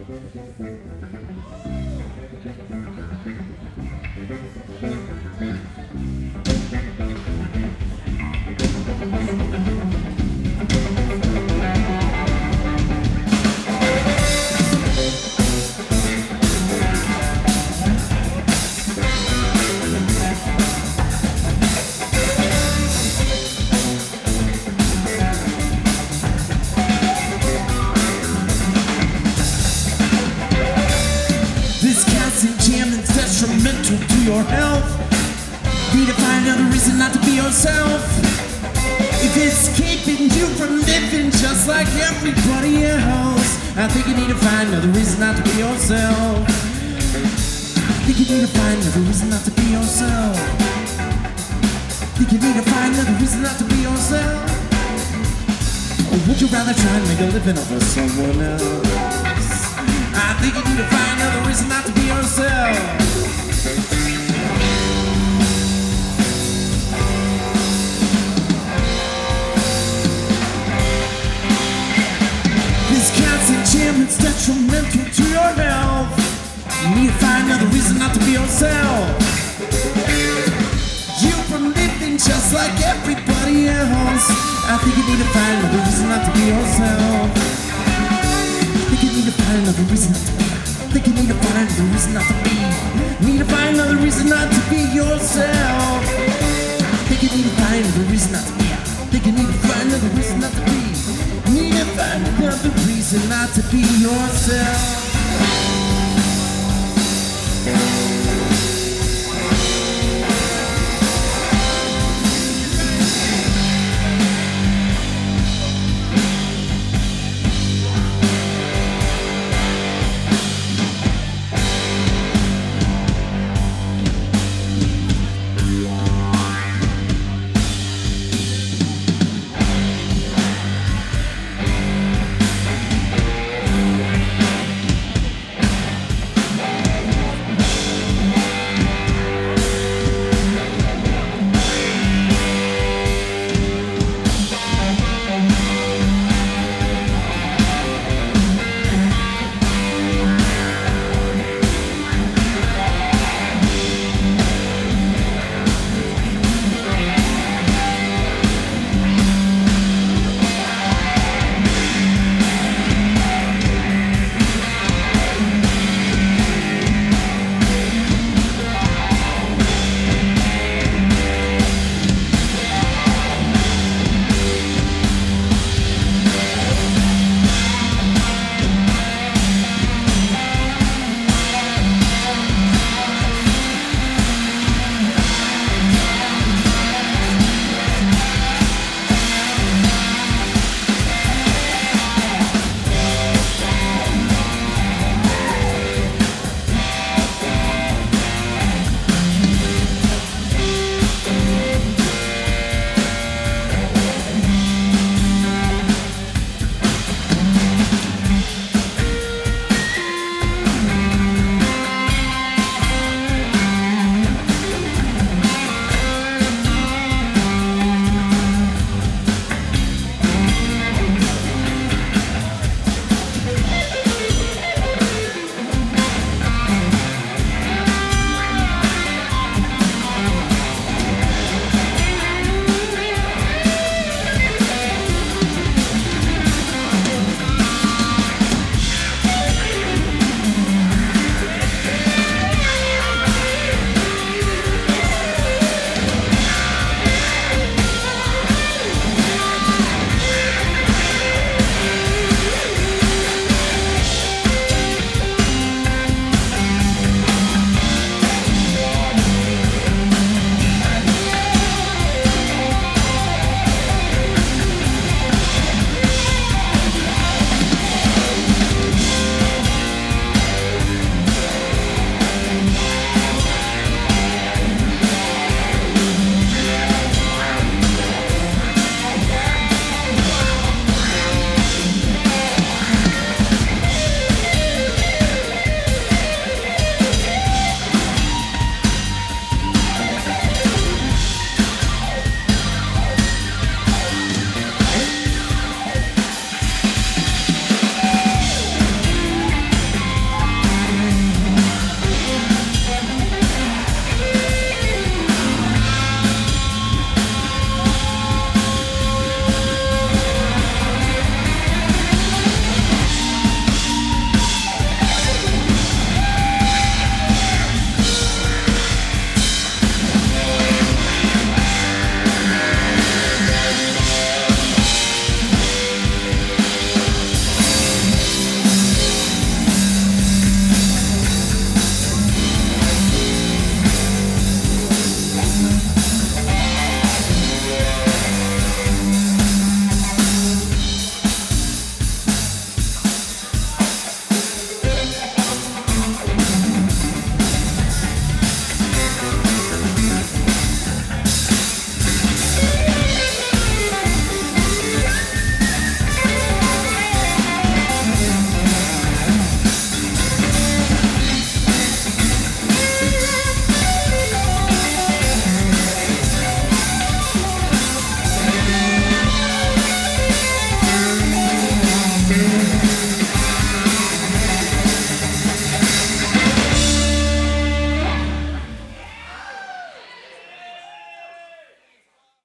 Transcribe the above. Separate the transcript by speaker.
Speaker 1: Is detrimental to your health. Find another reason not to be yourself. If it's keeping you from living just like everybody else, I think you need to find another reason not to be yourself. I think you need to find another reason not to be yourself. I think you need to find another reason not to be yourself. Or would you rather try and make a living off of someone else? I think you need to find another reason not to be yourself. Is detrimental to your health. You need to find another reason not to be yourself. You from living just like everybody else. I think you need to find another reason not to be yourself. Think you need to find another reason be. Think you need to find another reason not to be. Need to find another reason not to be yourself. Think you need to find another reason not to be. Think you need to find another reason not to be. Need to find another reason not to be yourself.